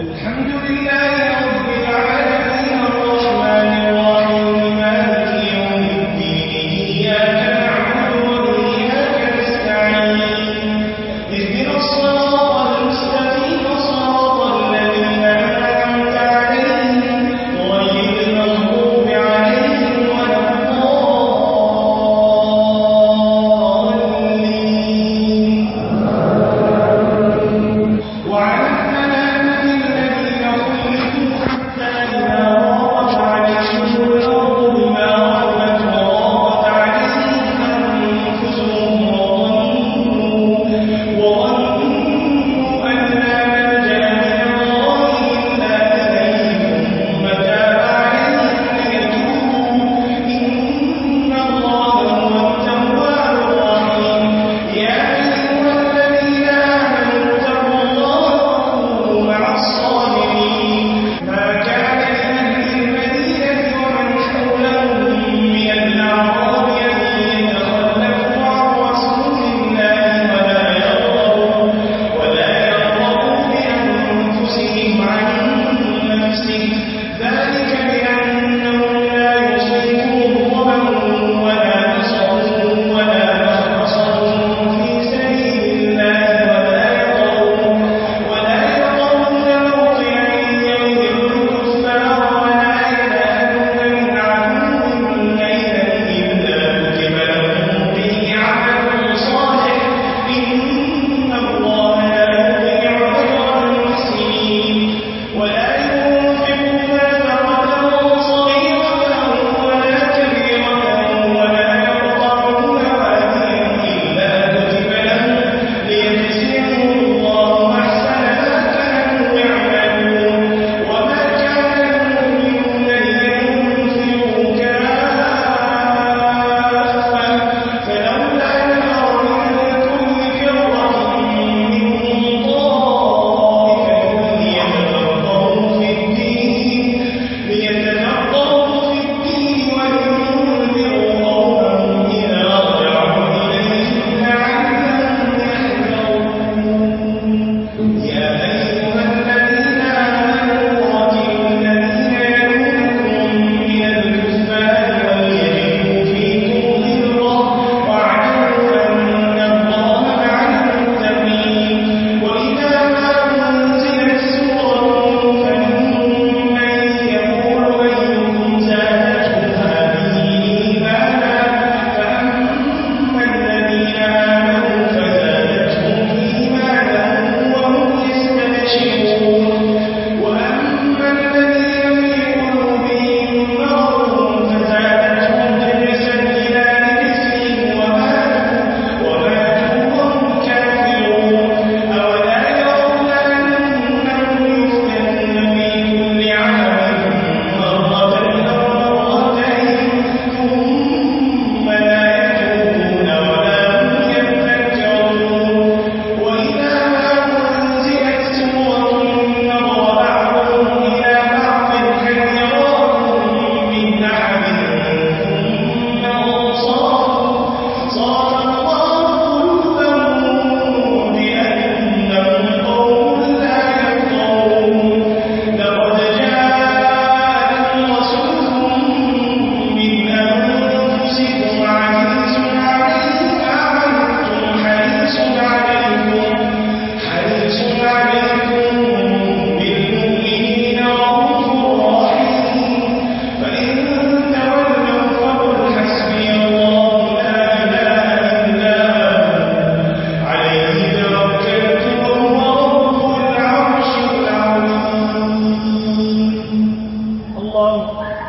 الحمد لله